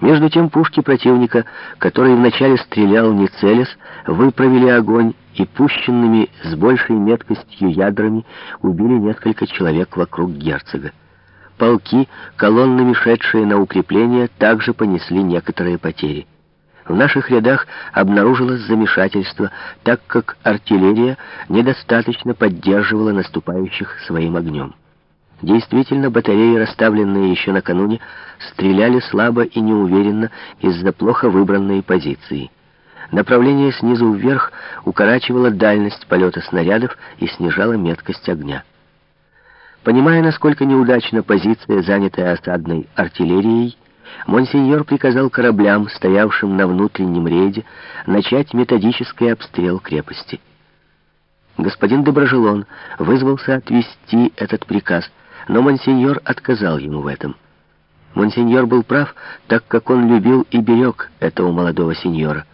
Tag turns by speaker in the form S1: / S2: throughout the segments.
S1: Между тем пушки противника, который вначале стрелял не целясь, выправили огонь и пущенными с большей меткостью ядрами убили несколько человек вокруг герцога. Полки, колоннами шедшие на укрепление, также понесли некоторые потери. В наших рядах обнаружилось замешательство, так как артиллерия недостаточно поддерживала наступающих своим огнем. Действительно, батареи, расставленные еще накануне, стреляли слабо и неуверенно из-за плохо выбранной позиции. Направление снизу вверх укорачивало дальность полета снарядов и снижало меткость огня. Понимая, насколько неудачна позиция, занятая осадной артиллерией, Монсеньор приказал кораблям, стоявшим на внутреннем рейде, начать методический обстрел крепости. Господин Доброжелон вызвался отвести этот приказ, но Монсеньор отказал ему в этом. Монсеньор был прав, так как он любил и берег этого молодого сеньора.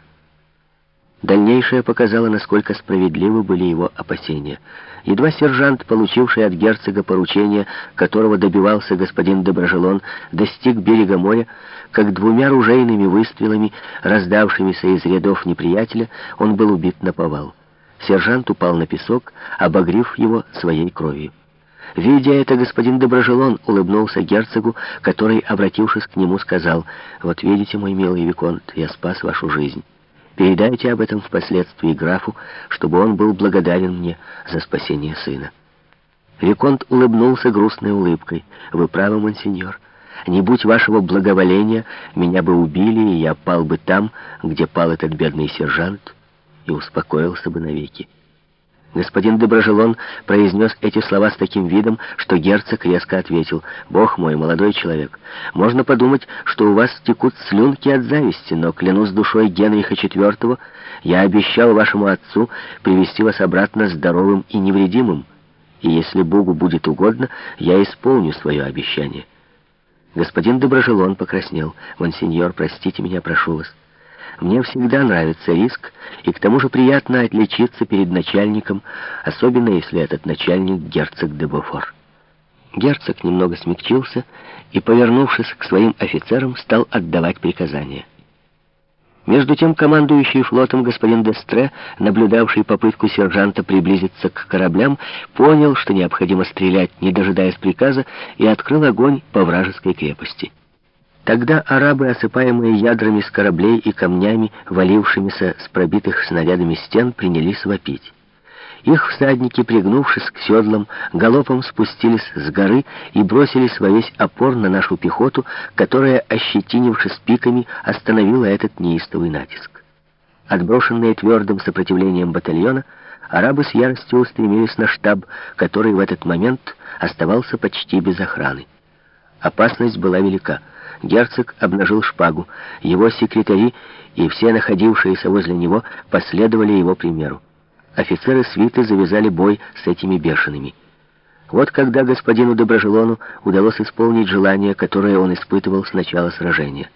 S1: Дальнейшее показало, насколько справедливы были его опасения. Едва сержант, получивший от герцога поручение, которого добивался господин Доброжелон, достиг берега моря, как двумя ружейными выстрелами, раздавшимися из рядов неприятеля, он был убит на повал. Сержант упал на песок, обогрев его своей кровью. Видя это, господин Доброжелон улыбнулся герцогу, который, обратившись к нему, сказал, «Вот видите, мой милый Виконт, я спас вашу жизнь». Передайте об этом впоследствии графу, чтобы он был благодарен мне за спасение сына». Виконт улыбнулся грустной улыбкой. «Вы правы, монсеньор. Не будь вашего благоволения, меня бы убили, и я пал бы там, где пал этот бедный сержант, и успокоился бы навеки». Господин Доброжелон произнес эти слова с таким видом, что герцог резко ответил, «Бог мой, молодой человек, можно подумать, что у вас текут слюнки от зависти, но, клянусь душой Генриха IV, я обещал вашему отцу привести вас обратно здоровым и невредимым, и если Богу будет угодно, я исполню свое обещание». Господин Доброжелон покраснел. «Монсеньор, простите меня, прошу вас». Мне всегда нравится риск, и к тому же приятно отличиться перед начальником, особенно если этот начальник герцог де Бофор. Герцог немного смягчился и, повернувшись к своим офицерам, стал отдавать приказания. Между тем командующий флотом господин Дестре, наблюдавший попытку сержанта приблизиться к кораблям, понял, что необходимо стрелять, не дожидаясь приказа, и открыл огонь по вражеской крепости. Тогда арабы, осыпаемые ядрами с кораблей и камнями, валившимися с пробитых снарядами стен, принялись вопить. Их всадники, пригнувшись к седлам, галопом спустились с горы и бросились во весь опор на нашу пехоту, которая, ощетинившись пиками, остановила этот неистовый натиск. Отброшенные твердым сопротивлением батальона, арабы с яростью устремились на штаб, который в этот момент оставался почти без охраны. Опасность была велика. Герцог обнажил шпагу. Его секретари и все находившиеся возле него последовали его примеру. Офицеры свиты завязали бой с этими бешеными. Вот когда господину Доброжелону удалось исполнить желание, которое он испытывал с начала сражения.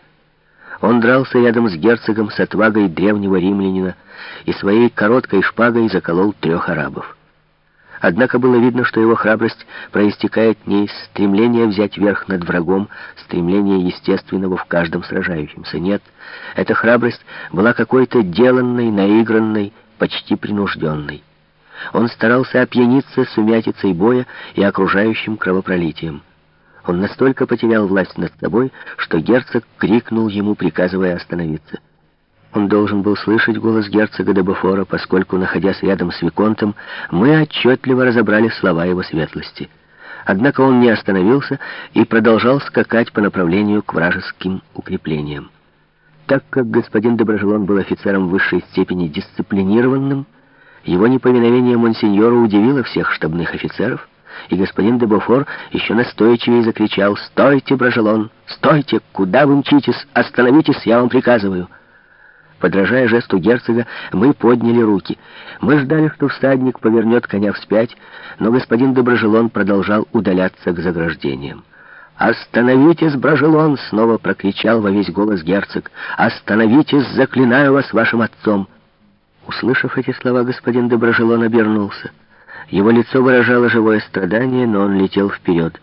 S1: Он дрался рядом с герцогом с отвагой древнего римлянина и своей короткой шпагой заколол трех арабов. Однако было видно, что его храбрость проистекает не из стремления взять верх над врагом, стремления естественного в каждом сражающемся. Нет, эта храбрость была какой-то деланной, наигранной, почти принужденной. Он старался опьяниться сумятицей боя и окружающим кровопролитием. Он настолько потерял власть над собой, что герцог крикнул ему, приказывая остановиться. Он должен был слышать голос герцога де Бофора, поскольку, находясь рядом с Виконтом, мы отчетливо разобрали слова его светлости. Однако он не остановился и продолжал скакать по направлению к вражеским укреплениям. Так как господин Доброжелон был офицером высшей степени дисциплинированным, его неповиновение монсеньору удивило всех штабных офицеров, и господин де Бофор еще настойчивее закричал «Стойте, Брожелон! Стойте! Куда вы мчитесь? Остановитесь, я вам приказываю!» Подражая жесту герцога, мы подняли руки. Мы ждали, что всадник повернет коня вспять, но господин Доброжелон продолжал удаляться к заграждениям. «Остановитесь, Брожелон!» — снова прокричал во весь голос герцог. «Остановитесь, заклинаю вас вашим отцом!» Услышав эти слова, господин Доброжелон обернулся. Его лицо выражало живое страдание, но он летел вперед.